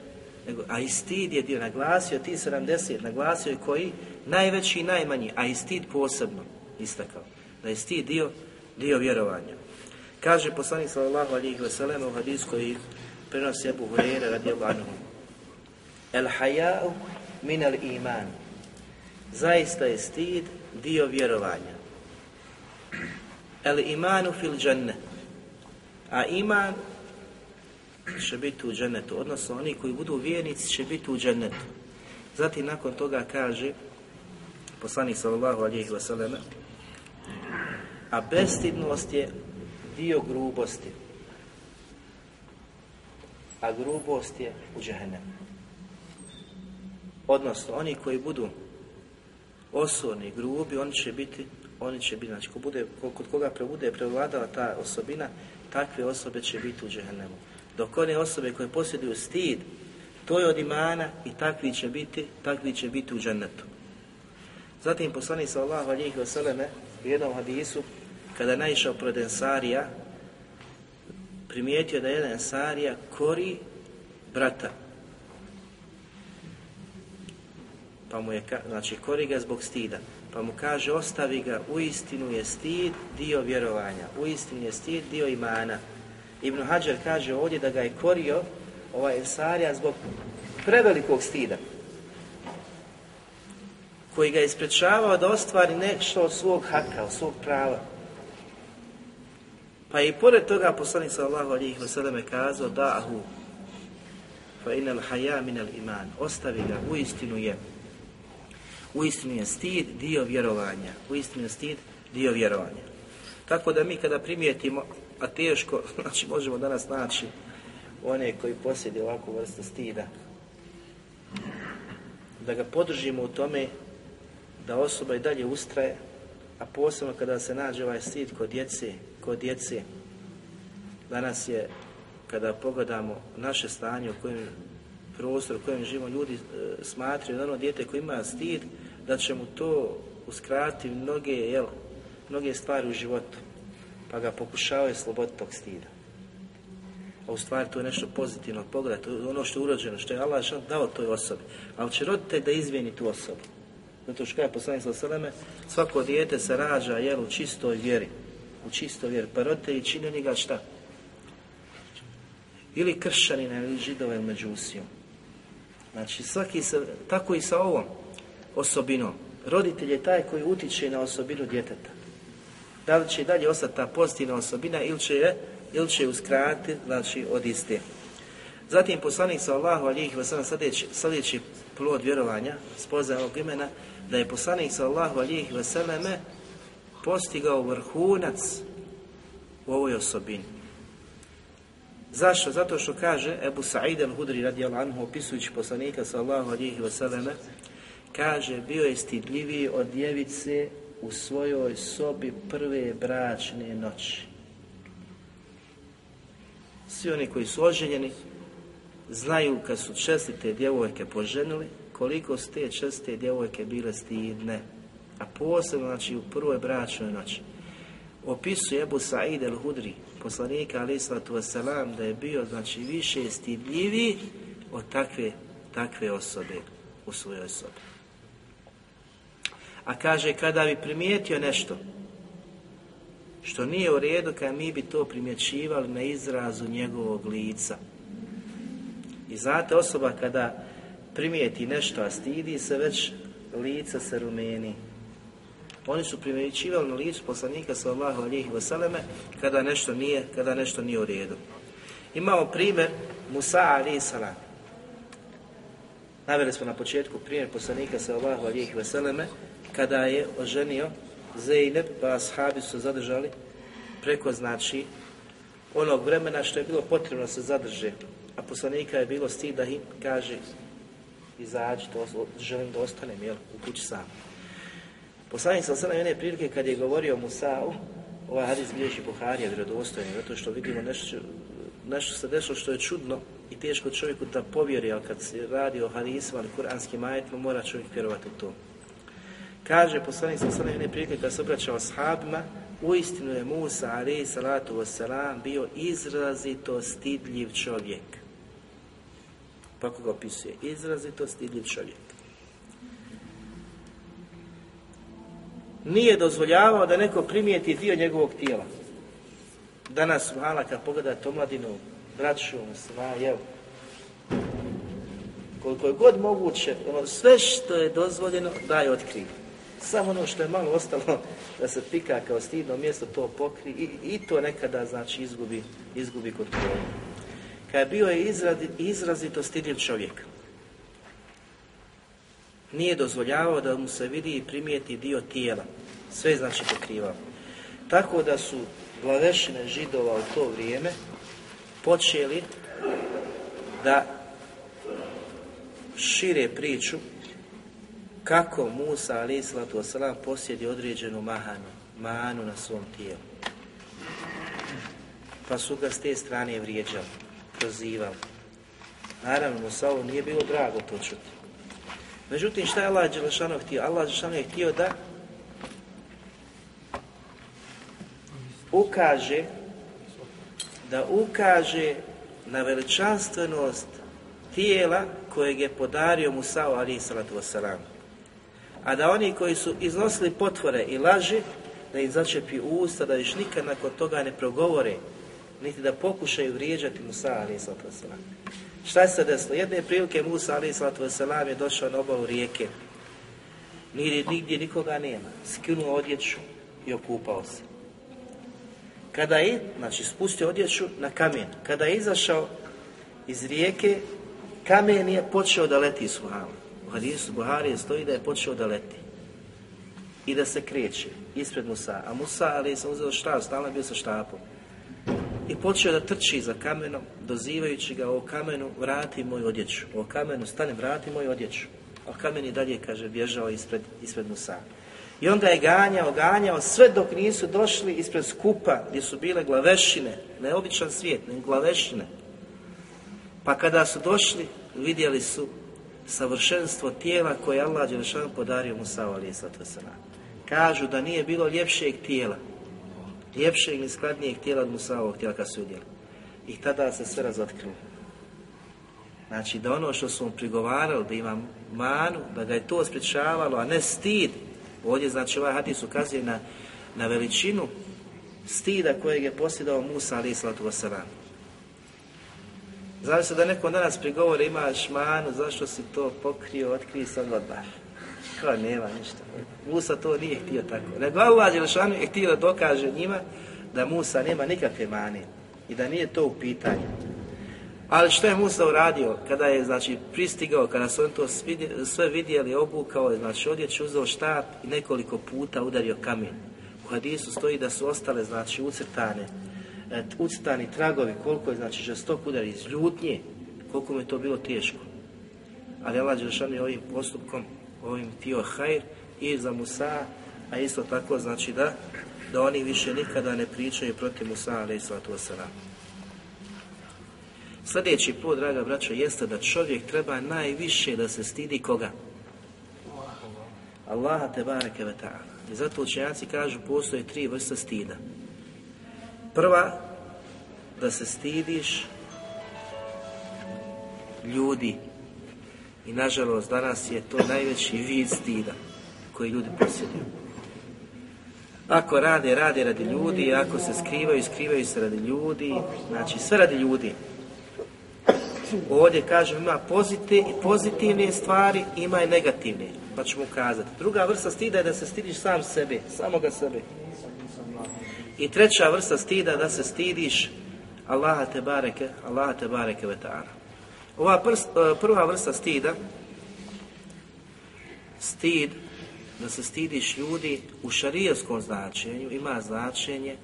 nego, a i stid je dio, naglasio ti 70, naglasio je koji? Najveći i najmanji, a i stid posebno istakao. Da je stid dio, dio vjerovanja. Kaže poslanik sallallahu alihi wasallam u hadis koji prenosi Abu Hurajra radijallahu anhu. El haja'u min al iman. Zaista je stid dio vjerovanja. El imanu fil dženne. A iman će biti u džennetu. Odnosno oni koji budu vjernici će biti u džennetu. Zatim nakon toga kaže poslanik sallallahu alihi wasallam a bestidnost je dio grubosti. A grubost je u džehennemu. Odnosno, oni koji budu osorni, grubi, oni će biti, oni će biti, znači, ko bude, kod koga prebude prevladala ta osobina, takve osobe će biti u džehennemu. Dok one osobe koje posjeduju stid, to je od imana i takvi će biti, takvi će biti u džennetu. Zatim poslanik sallallahu alihi vseleme u jednom hadisu, kada naišao pred Ensarija, primijetio da jedan Ensarija kori brata. Pa mu je, znači, kori ga zbog stida. Pa mu kaže, ostavi ga, u istinu je stid dio vjerovanja, u istinu je stid dio imana. Ibn Hajar kaže ovdje da ga je korio ovaj Ensarija zbog prevelikog stida koji ga je isprečavao da ostvari nešto od svog haka, od svog prava. Pa i pored toga poslanik sallallahu alihi je kazao da'ahu fa inal haja minal iman. Ostavi ga, u istinu je. U istinu je stid dio vjerovanja. U istinu je stid dio vjerovanja. Tako da mi kada primijetimo, a teško, [laughs] znači možemo danas naći one koji posjede ovakvu vrstu stida, da ga podržimo u tome da osoba i dalje ustraje, a posebno kada se nađe ovaj stid kod djece, kod djece. Danas je, kada pogledamo naše stanje u kojem prostoru u kojem živimo, ljudi e, smatraju da ono dijete koje ima stid, da će mu to uskratiti mnoge, jel, mnoge stvari u životu, pa ga pokušavaju sloboditi tog stida. A u stvari to je nešto pozitivno, pogledaj, to je ono što je urođeno, što je Allah dao toj osobi. Ali će roditelj da izvijeni tu osobu. Zato što je poslanik sa seleme, svako dijete se rađa jel, u čistoj vjeri. U čistoj vjeri. Pa roditelji čini njega šta? Ili kršćanina, ili židova, ili međusijom. Znači, svaki se, tako i sa ovom osobinom. Roditelj je taj koji utiče na osobinu djeteta. Da li će dalje ostati ta pozitivna osobina ili će je, ili će uskratiti, znači, od iste. Zatim poslanik sa Allahu alijih vasallam sljedeći, sljedeći plod vjerovanja, spoznaje ovog imena, da je poslanik sallahu alijih veseleme postigao vrhunac u ovoj osobini. Zašto? Zato što kaže Ebu Sa'id al-Hudri radijallahu anhu opisujući poslanika sallahu alijih veseleme kaže bio je stidljiviji od djevice u svojoj sobi prve bračne noći. Svi oni koji su oženjeni znaju kad su čestite djevojke poženili, koliko su te čestite djevojke bile stidne. A posebno, znači, u prvoj bračnoj noći. Opisuje Ebu Sa'id el-Hudri, poslanika alaih sallatu wasalam, da je bio, znači, više stidljivi od takve, takve osobe u svojoj osobi. A kaže, kada bi primijetio nešto, što nije u redu, kada mi bi to primjećivali na izrazu njegovog lica. I znate, osoba kada primijeti nešto, a stidi se, već lica se rumeni. Oni su primjećivali na licu poslanika sallallahu alihi vseleme kada nešto nije, kada nešto nije u redu. Imamo primjer Musa alihi salam. Naveli smo na početku primjer poslanika sallallahu alihi vseleme kada je oženio Zeynep, pa ashabi su zadržali preko znači onog vremena što je bilo potrebno da se zadrže. A poslanika je bilo stid da im kaže izađi, to, želim da ostanem jel, u kući sam. Poslanik sam sada jedne prilike kad je govorio Musa'u, ovaj hadis bilježi Buharija vjerodostojni, zato što vidimo nešto, nešto se desilo što je čudno i teško čovjeku da povjeri, ali kad se radi o hadisima ili kuranskim ajetima, mora čovjek vjerovati u to. Kaže poslanik sam sada jedne prilike kad se obraćao ashabima, uistinu je Musa alaih salatu wasalam bio izrazito stidljiv čovjek. Pa ga opisuje? Izrazito stidljiv čovjek. Nije dozvoljavao da neko primijeti dio njegovog tijela. Danas, mala, kad pogledate omladinu, braću, sva, jel, koliko je god moguće, ono, sve što je dozvoljeno, daj otkrivi samo ono što je malo ostalo da se pika kao stidno mjesto to pokri i, i to nekada znači izgubi, izgubi kontrolu. Kad je bio je izradi, izrazito stidljiv čovjek, nije dozvoljavao da mu se vidi i primijeti dio tijela. Sve znači pokrivao. Tako da su glavešine židova u to vrijeme počeli da šire priču kako Musa wasalam posjedi određenu mahanu, manu na svom tijelu. Pa su ga s te strane vrijeđali, prozivali. Naravno, Musa ovo nije bilo drago to čuti. Međutim, šta je Allah Đelešanu htio? Allah Đelešanu je htio da ukaže da ukaže na veličanstvenost tijela kojeg je podario Musa alaih sallatu wasalam a da oni koji su iznosili potvore i laži, da im začepi usta, da još nikad nakon toga ne progovore, niti da pokušaju vrijeđati Musa wasalam. Šta se desilo? Jedne prilike Musa wasalam je došao na obavu rijeke. Nigdje, nigdje nikoga nema. Skinuo odjeću i okupao se. Kada je, znači spustio odjeću na kamen, kada je izašao iz rijeke, kamen je počeo da leti iz U hadisu Buharije stoji da je počeo da leti i da se kreće ispred Musa. A Musa, ali sam uzeo štap, stalno bio sa štapom. I počeo da trči za kamenom, dozivajući ga o kamenu, vrati moju odjeću. O kamenu, stane, vrati moju odjeću. A kamen i dalje, kaže, bježao ispred, ispred Musa. I on ga je ganjao, ganjao, sve dok nisu došli ispred skupa gdje su bile glavešine, ne običan svijet, ne glavešine. Pa kada su došli, vidjeli su savršenstvo tijela koje Allah Đelešan podario Musa alaih Kažu da nije bilo ljepšeg tijela, ljepšeg ni skladnijeg tijela od Musaovog tijela kad su udjeli. I tada se sve razotkrilo. Znači da ono što su mu prigovarali, da ima manu, da ga je to sprečavalo, a ne stid. Ovdje znači ovaj hadis ukazuje na, na veličinu stida kojeg je posjedao Musa alaih sallatu Znači se da neko danas prigovori imaš manu, zašto si to pokrio, otkrije sad odmah. Kao nema ništa. Musa to nije htio tako. Nego Allah Đelešanu je htio da dokaže njima da Musa nema nikakve mane i da nije to u pitanju. Ali što je Musa uradio? Kada je znači pristigao, kada su on to sve vidjeli, obukao je, znači odjeću uzeo štap i nekoliko puta udario kamen. U hadisu stoji da su ostale, znači, ucrtane E, tragovi, koliko je znači žestok udar iz ljutnje, koliko mu je to bilo teško. Ali Allah Đelšan je ovim postupkom, ovim tio hajr i za Musa, a isto tako znači da da oni više nikada ne pričaju protiv Musa, ali i wasalam. Sljedeći put, draga braćo, jeste da čovjek treba najviše da se stidi koga? Allaha te bareke ve ta'ala. I zato učenjaci kažu postoje tri vrste stida. Prva, da se stidiš ljudi. I nažalost danas je to najveći vid stida koji ljudi posjeduju. Ako rade, rade radi ljudi, ako se skrivaju, skrivaju se radi ljudi, znači sve radi ljudi. Ovdje kažem ima pozitivne stvari, ima i negativne, pa ću mu kazati. Druga vrsta stida je da se stidiš sam sebe, samoga sebe. I treća vrsta stida da se stidiš Allaha te bareke, Allaha te bareke ve ta'ala. Ova e, prva vrsta stida, stid, da se stidiš ljudi u šarijevskom značenju, ima značenje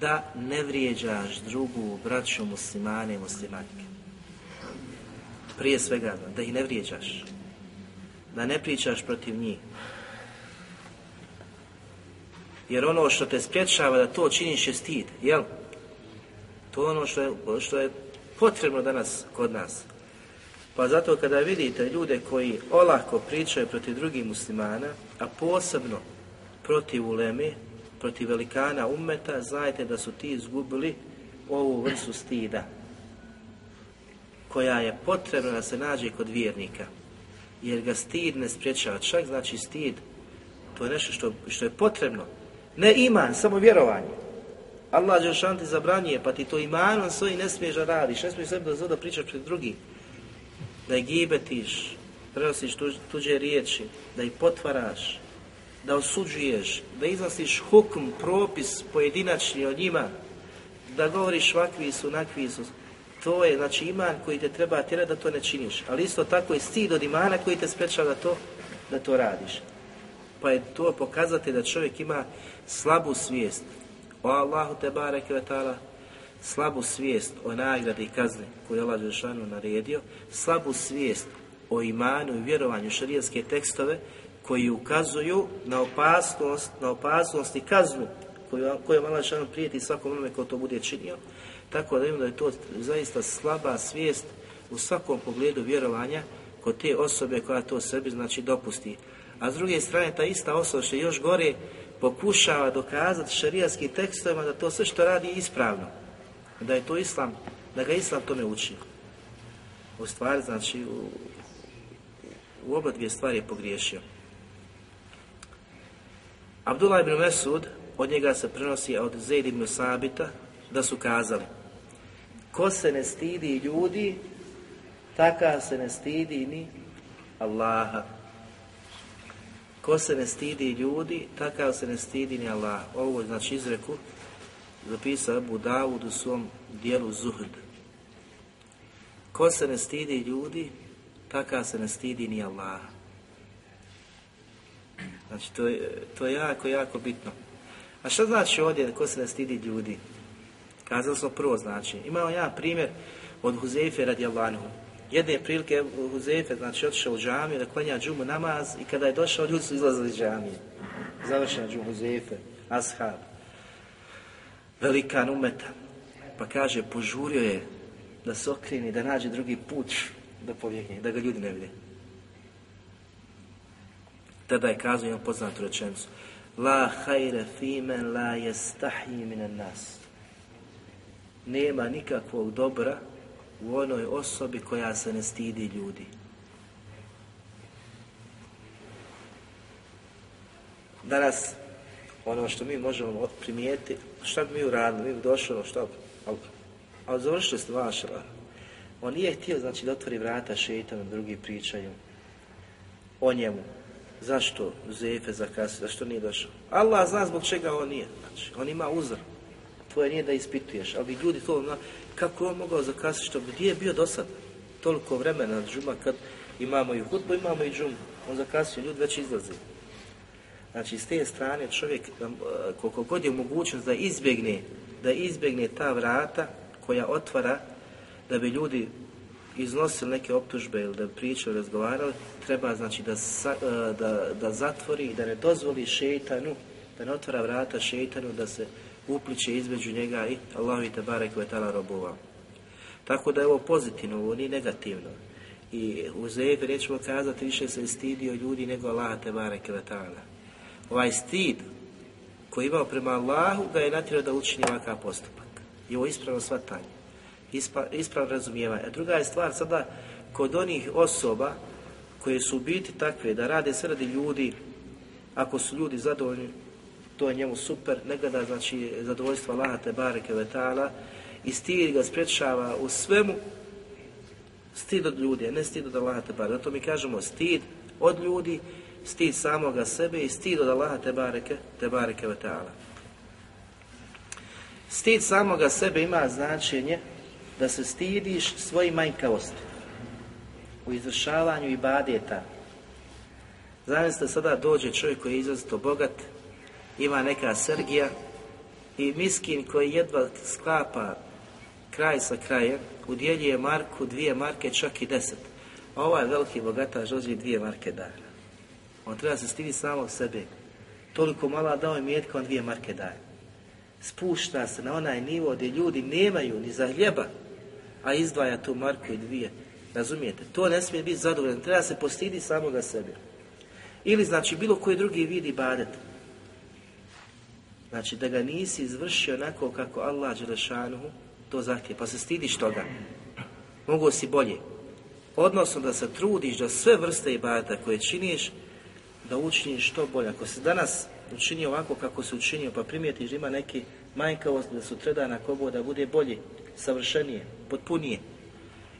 da ne vrijeđaš drugu braću muslimane i muslimanke. Prije svega, da ih ne vrijeđaš. Da ne pričaš protiv njih. Jer ono što te spriječava da to činiš je stid, jel? To je ono što je, što je potrebno danas kod nas. Pa zato kada vidite ljude koji olako pričaju protiv drugih muslimana, a posebno protiv uleme, protiv velikana ummeta, znajte da su ti izgubili ovu vrstu stida koja je potrebna da se nađe kod vjernika. Jer ga stid ne spriječava. Čak znači stid, to je nešto što, što je potrebno. Ne iman, samo vjerovanje. Allah Đelšan ti zabranjuje, pa ti to imanom svoji ne smiješ da radiš, ne smiješ sebi da da pričaš pred drugim. Da ih gibetiš, prenosiš tuđe riječi, da ih potvaraš, da osuđuješ, da iznosiš hukm, propis pojedinačni o njima, da govoriš vakvi su, nakvi su. To je, znači, iman koji te treba tjerati da to ne činiš. Ali isto tako je stid od imana koji te sprečava da to, da to radiš. Pa je to pokazati da čovjek ima slabu svijest o Allahu te bareke ve slabu svijest o nagradi i kazni koju je Allah Žešanu naredio, slabu svijest o imanu i vjerovanju šarijanske tekstove koji ukazuju na opasnost, na opasnost i kaznu koju, koju Allah Žešanu prijeti svakom onome ko to bude činio, tako da imamo da je to zaista slaba svijest u svakom pogledu vjerovanja kod te osobe koja to sebi znači dopusti. A s druge strane ta ista osoba što još gore pokušava dokazati šarijaskim tekstovima da to sve što radi ispravno. Da je to islam, da ga islam tome uči. U stvari, znači, u, u oba dvije stvari je pogriješio. Abdullah ibn Mesud, od njega se prenosi od Zaid ibn Sabita, da su kazali Ko se ne stidi ljudi, taka se ne stidi ni Allaha. Ko se ne stidi ljudi, takav se ne stidi ni Allah. Ovo znači izreku zapisao Abu Dawud u svom dijelu Zuhd. Ko se ne stidi ljudi, takav se ne stidi ni Allah. Znači, to je, to je jako, jako bitno. A što znači ovdje ko se ne stidi ljudi? Kazali smo prvo znači. Imamo jedan primjer od Huzefe radi Allahu. Jedne prilike Huzefe, znači otišao u džamiju da klanja džumu namaz i kada je došao ljudi su izlazili iz džamije. Završena džumu Huzefe, ashab. Velikan umeta. Pa kaže, požurio je da se okrini, da nađe drugi put da pobjegne, da ga ljudi ne vide. Tada je kazao imam poznatu rečenicu. La hajre fimen la jestahji minen nas. Nema nikakvog dobra u onoj osobi koja se ne stidi ljudi. Danas, ono što mi možemo primijeti, šta bi mi uradili, mi bi došli, ono šta, ali, ali završili ste vašala. On nije htio, znači, da otvori vrata šeitanu, drugi pričaju o njemu. Zašto Zefe zakasio, zašto nije došao? Allah zna zbog čega on nije. Znači, on ima uzor. Tvoje nije da ispituješ, ali ljudi to, kako on mogao zakasiti, što gdje je bio do sad? Toliko vremena džuma kad imamo i hudbu, imamo i džumu. On zakasio, ljudi već izlazi. Znači, s te strane čovjek, koliko god je mogućnost da izbjegne, da izbjegne ta vrata koja otvara da bi ljudi iznosili neke optužbe ili da pričaju, razgovarali, treba znači da, da, da zatvori i da ne dozvoli šeitanu, da ne otvara vrata šeitanu, da se upliče između njega i Allahu i Tebare koje je tala robova. Tako da je ovo pozitivno, ovo nije negativno. I u Zefi rećemo kazati više se stidio ljudi nego Allaha te bareke ve ta'ala. Ovaj stid koji je imao prema Allahu ga je natjerao da učini ovakav postupak. I ovo ispravno shvatanje, ispa, ispravno razumijevanje. A druga je stvar sada kod onih osoba koje su u biti takve da rade sve radi ljudi, ako su ljudi zadovoljni, to je njemu super, ne gleda znači zadovoljstvo Allaha te bareke ve ta'ala i stid ga sprečava u svemu stid od ljudi, a ne stid od Allaha te bareke. Zato mi kažemo stid od ljudi, stid samoga sebe i stid od Allaha te bareke, te bareke ve ta'ala. Stid samoga sebe ima značenje da se stidiš svojih manjkavosti u izvršavanju ibadeta. Zamislite sada dođe čovjek koji je izrazito bogat, ima neka Sergija i miskin koji jedva sklapa kraj sa krajem, udjeljuje marku, dvije marke, čak i deset. A ovaj veliki bogataš dođe dvije marke daje. On treba se stiditi samog sebe. Toliko mala dao je mjetka, on dvije marke daje. Spušta se na onaj nivo gdje ljudi nemaju ni za hljeba, a izdvaja tu marku i dvije. Razumijete? To ne smije biti zadovoljan. Treba se postiditi samoga sebe. Ili znači bilo koji drugi vidi badet. Znači da ga nisi izvršio onako kako Allah Đelešanuhu to zahtije, pa se stidiš toga. Mogu si bolje. Odnosno da se trudiš da sve vrste ibadeta koje činiš, da učiniš što bolje. Ako se danas učini ovako kako se učinio, pa primijetiš da ima neki manjkavost, da su dana kobo da bude bolje, savršenije, potpunije.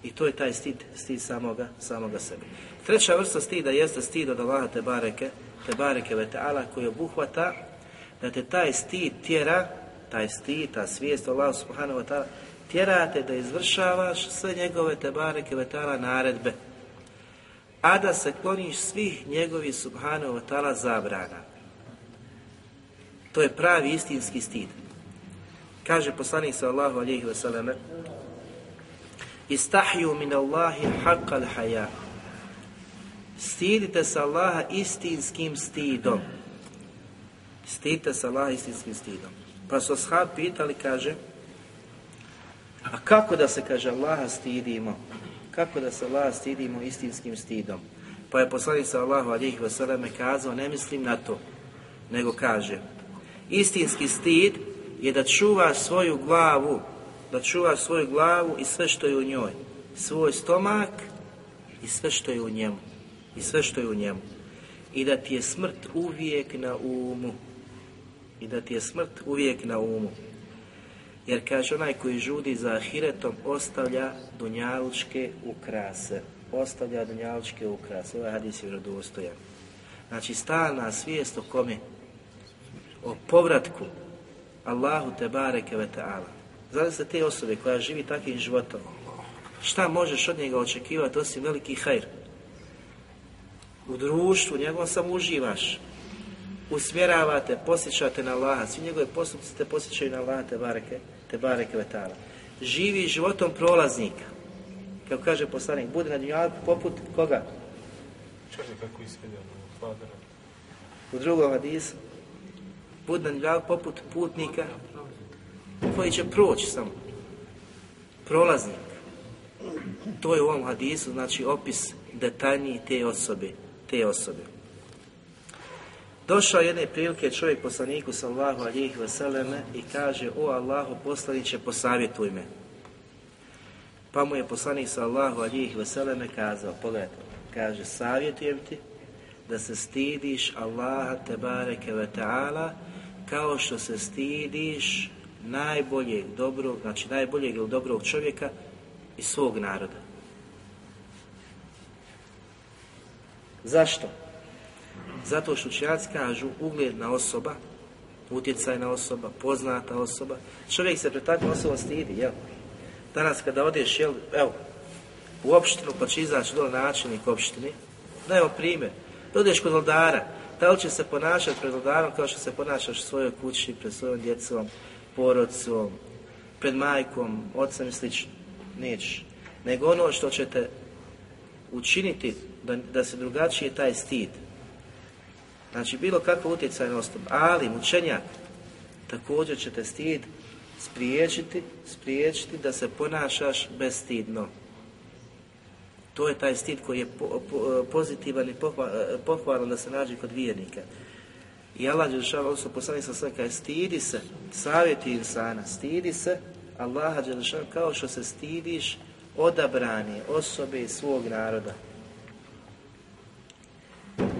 I to je taj stid, stid samoga, samoga sebe. Treća vrsta stida jeste stid od Allaha te bareke, te bareke ve ta'ala koji obuhvata da te taj stid tjera, taj stid, ta svijest Allah subhanahu wa ta'ala, tjera te da izvršavaš sve njegove te bareke ve ta'ala naredbe. A da se kloniš svih njegovih subhanahu wa ta'ala zabrana. To je pravi istinski stid. Kaže poslanik sallallahu alejhi ve selleme: Istahju min Allahi haqqal haja. Stidite se Allaha istinskim stidom. Stidite se Allaha istinskim stidom. Pa su ashab pitali, kaže, a kako da se, kaže, Allaha stidimo? Kako da se Allaha stidimo istinskim stidom? Pa je poslanik sa Allahu alijih vseleme kazao, ne mislim na to, nego kaže, istinski stid je da čuvaš svoju glavu, da čuvaš svoju glavu i sve što je u njoj, svoj stomak i sve što je u njemu, i sve što je u njemu. I da ti je smrt uvijek na umu. I da ti je smrt uvijek na umu. Jer kaže onaj koji žudi za ahiretom ostavlja dunjalučke ukrase. Ostavlja dunjalučke ukrase. Ovaj hadis je vjerodostojan. Znači stalna svijest o kome? O povratku Allahu te bareke ve ta'ala. Zato se te osobe koja živi takvim životom, šta možeš od njega očekivati osim veliki hajr? U društvu njegovom samo uživaš, usmjeravate, posjećate na Allaha, svi njegove postupci te posjećaju na Allaha te bareke, te bareke ve ta'ala. Živi životom prolaznika. Kako kaže poslanik, bude na dunjalku poput koga? Čovjeka koji U drugom hadisu, bude na dunjalku poput putnika koji će proći samo. Prolaznik. To je u ovom hadisu, znači opis detaljniji te osobe. Te osobe. Došao jedne prilike čovjek poslaniku sallahu alijih veseleme i kaže o Allahu poslaniće posavjetuj me. Pa mu je poslanik sallahu alijih veseleme kazao, pogledajte, kaže savjetujem ti da se stidiš Allaha te bareke ve ta'ala kao što se stidiš najboljeg dobrog, znači najboljeg ili dobrog čovjeka iz svog naroda. Zašto? Zato što učenjaci kažu ugledna osoba, utjecajna osoba, poznata osoba. Čovjek se pred takvom osobom stidi, jel? Danas kada odeš, jel, evo, u opštinu pa će izaći dole načelnik opštine, dajmo primjer, odeš kod vladara, da li će se ponašati pred vladarom kao što se ponašaš u svojoj kući, pred svojom djecom, porodcom, pred majkom, ocem i slično. Nećeš. Nego ono što ćete učiniti da, da se drugačije taj stid. Znači bilo kakva utjecajna osoba, ali mučenjak, također ćete stid spriječiti, spriječiti da se ponašaš bestidno. To je taj stid koji je po, po, pozitivan i pohva- pohvalan da se nađe kod vjernika. I Allah Đelešanu, odnosno sa sve kaže, stidi se, savjeti insana, stidi se Allaha Đelešanu kao što se stidiš odabrani osobe iz svog naroda.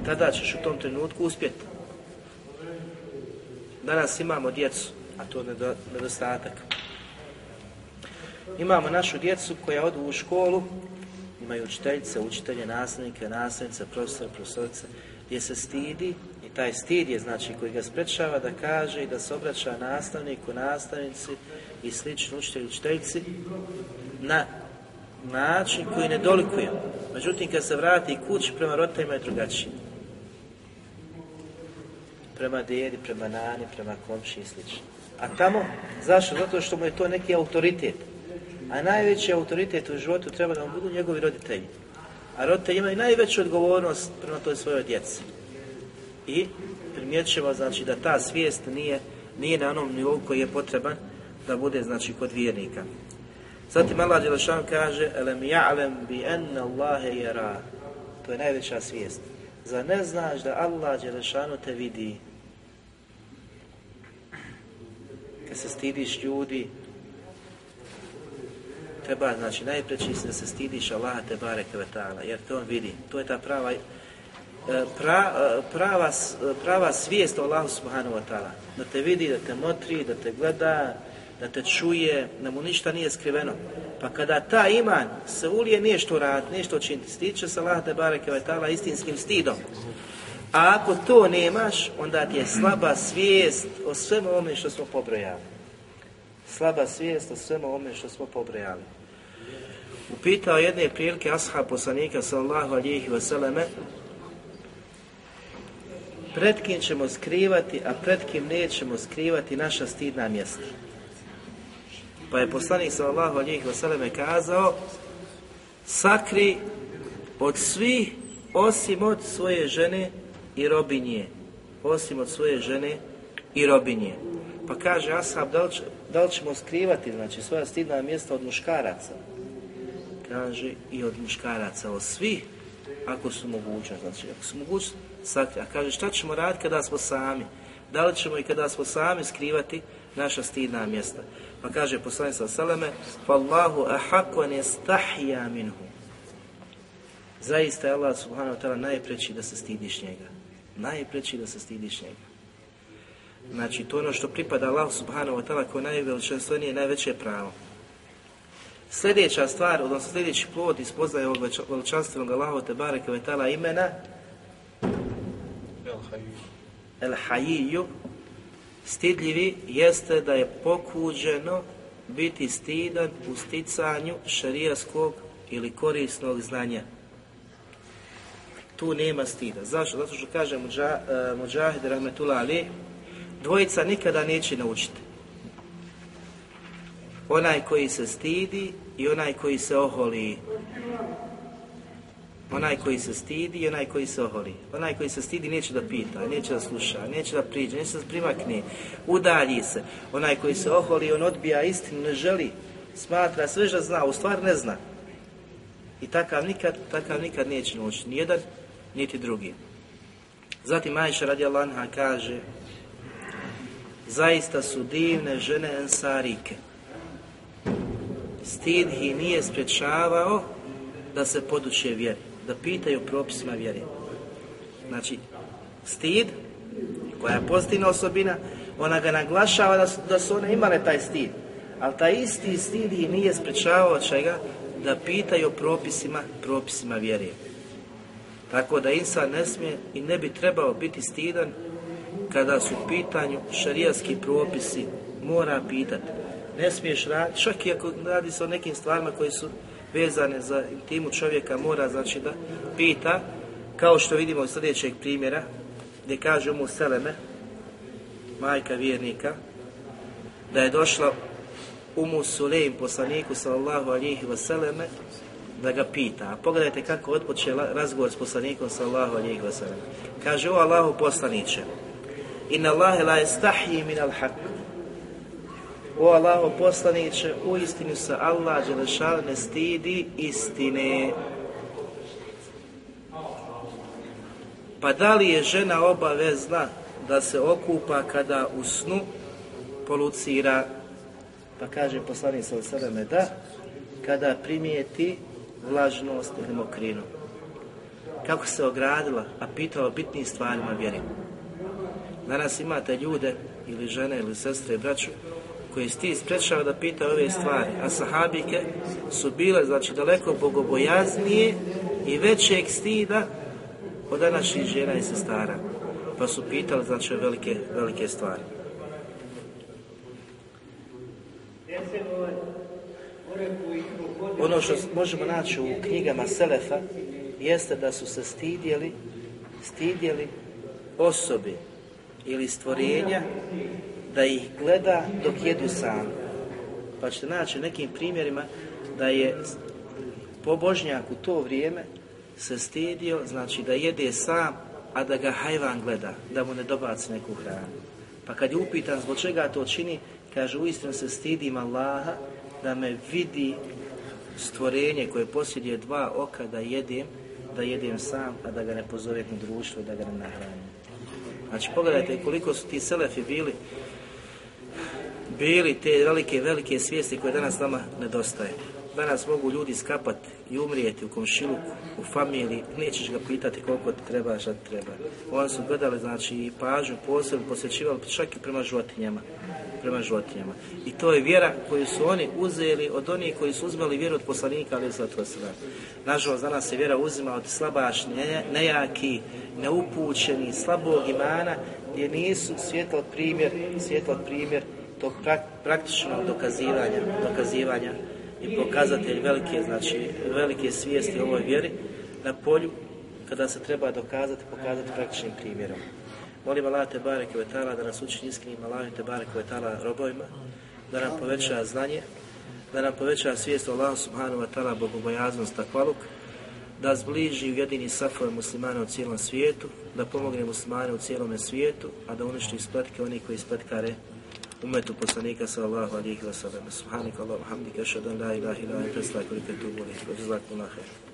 Tada ćeš u tom trenutku uspjeti. Danas imamo djecu, a to je nedo- nedostatak. Imamo našu djecu koja odu u školu, imaju učiteljice, učitelje, nastavnike, nastavnice, profesore, profesorice, gdje se stidi i taj stid je znači koji ga sprečava da kaže i da se obraća nastavniku, nastavnici i slični učitelji, učiteljici na način koji ne dolikuje. Međutim, kad se vrati kući prema roditeljima je drugačiji. Prema djedi, prema nani, prema komši i slično. A tamo, zašto? Zato što mu je to neki autoritet. A najveći autoritet u životu treba da mu budu njegovi roditelji. A roditelji imaju najveću odgovornost prema toj svojoj djeci. I primijetit ćemo znači, da ta svijest nije, nije na onom nivou koji je potreban da bude znači, kod vjernika. Zatim Allah Đelešan kaže Elem ja'lem bi enne Allahe jera To je najveća svijest. Zar ne znaš da Allah Đelešanu te vidi? Kad se stidiš ljudi, treba, znači, najpreći da se stidiš Allaha te bareke ve ta'ala, jer to on vidi. To je ta prava, e, pra, e, prava, s- prava svijest o Allahu subhanahu wa ta'ala. Da te vidi, da te motri, da te gleda, da te čuje, da mu ništa nije skriveno. Pa kada ta iman se ulije nešto rad, nešto činiti, stiče se Allah te bareke ve ta'ala istinskim stidom. A ako to nemaš, onda ti je slaba svijest o svemu ovome što smo pobrojali. Slaba svijest o svemu ovome što smo pobrojali. Upitao jedne prilike ashab poslanika sallallahu alihi vseleme pred kim ćemo skrivati, a pred kim nećemo skrivati naša stidna mjesta. Pa je poslanik sallallahu alihi vseleme kazao sakri od svih osim od svoje žene i robinje. Osim od svoje žene i robinje. Pa kaže Ashab, da li, da li ćemo skrivati znači, svoja stidna mjesta od muškaraca? Kaže i od muškaraca, od svih, ako su moguće. Znači, ako su moguće, sakri. A kaže, šta ćemo raditi kada smo sami? Da li ćemo i kada smo sami skrivati naša stidna mjesta? Pa kaže poslanik sa Seleme, Fallahu ahakwa nestahija minhu. Zaista je Allah subhanahu wa ta'ala najpreći da se stidiš njega. Najpreći da se stidiš njega. Znači, to je ono što pripada Allah subhanahu wa ta'ala koje najveličanstvenije najveće pravo. Sljedeća stvar, odnosno sljedeći plod iz poznaje ovog velič- veličanstvenog Allahu te bareke imena. El Hayiju, stidljivi, jeste da je pokuđeno biti stidan u sticanju šarijaskog ili korisnog znanja. Tu nema stida. Zašto? Zato što kaže Muđa, uh, Muđahid Rahmetullah dvojica nikada neće naučiti. Onaj koji se stidi i onaj koji se oholi. Onaj koji se stidi i onaj koji se oholi. Onaj koji se stidi neće da pita, neće da sluša, neće da priđe, neće da primakne, udalji se. Onaj koji se oholi, on odbija istinu, ne želi, smatra sve što zna, u stvari ne zna. I takav nikad, takav nikad neće naučiti, ni jedan, niti drugi. Zatim Ajša radijallahu anha kaže, zaista su divne žene ensarike. Stid ih nije sprečavao da se poduče vjeri, da pitaju propisima vjeri. Znači, stid, koja je pozitivna osobina, ona ga naglašava da su, da su one imale taj stid. Ali taj isti stid ih nije sprečavao čega? Da pitaju propisima, propisima vjeri. Tako da insan ne smije i ne bi trebao biti stidan kada su u pitanju šarijatski propisi, mora pitati. Ne smiješ raditi, čak i ako radi se o nekim stvarima koji su vezane za intimu čovjeka, mora znači da pita, kao što vidimo iz sljedećeg primjera, gdje kaže mu Seleme, majka vjernika, da je došla Umu Sulejm, poslaniku sallallahu alihi wasallam, da ga pita. A pogledajte kako otpoče la- razgovor s poslanikom sallallahu alihi wasallam. Kaže, o Allahu poslaniće, inna Allahe la estahji min al haq. O Allaho poslaniće, u istinu se Allah Đelešan ne stidi istine. Pa da li je žena obavezna da se okupa kada u snu polucira, pa kaže poslanik sa sveme da, kada primijeti vlažnost ili mokrinu. Kako se ogradila, a pitala o bitnim stvarima vjeri. Danas imate ljude, ili žene, ili sestre, i braću, koji sti sprečava da pita ove stvari, a sahabike su bile, znači, daleko bogobojaznije i većeg stida od današnjih žena i sestara. Pa su pitali, znači, velike, velike stvari. Ono što možemo naći u knjigama Selefa jeste da su se stidjeli, stidjeli osobi ili stvorenja da ih gleda dok jedu sami. Pa ćete naći u nekim primjerima da je pobožnjak u to vrijeme se stidio, znači da jede sam, a da ga hajvan gleda, da mu ne dobaci neku hranu. Pa kad je upitan zbog čega to čini, kaže uistinu se stidim Allaha da me vidi stvorenje koje posjeduje dva oka da jedem, da jedem sam, a da ga ne pozovem u društvo, da ga ne nahranim. Znači pogledajte koliko su ti selefi bili bili te velike, velike svijesti koje danas nama nedostaje. Danas mogu ljudi skapati i umrijeti u komšiluku, u familiji, nećeš ga pitati koliko ti treba, šta ti treba. Oni su gledali, znači, i pažnju posebno posvećivali čak i prema životinjama. Prema životinjama. I to je vjera koju su oni uzeli od onih koji su uzmali vjeru od poslanika, ali zato Nažalost, danas se vjera uzima od slabašni, nejaki, neupućeni, slabog imana, gdje nisu svjetlo primjer, svjetlo primjer tog praktičnog dokazivanja, dokazivanja i pokazatelj velike, znači velike svijesti ovoj vjeri na polju kada se treba dokazati, pokazati praktičnim primjerom. Molim Allah te bareke da nas učini iskrenim Allahom te bareke robovima, da nam poveća znanje, da nam poveća svijest o Allahu subhanahu wa ta'ala bogobojaznost takvaluk, da zbliži jedini safove muslimana u cijelom svijetu, da pomogne muslimane u cijelome svijetu, a da uništi spletke oni koji spletkare umetu poslanika sallallahu alihi wa sallam. Subhanika Allah, hamdika, šadan la ilaha ila, i predstavljaka, koliko je tu khair.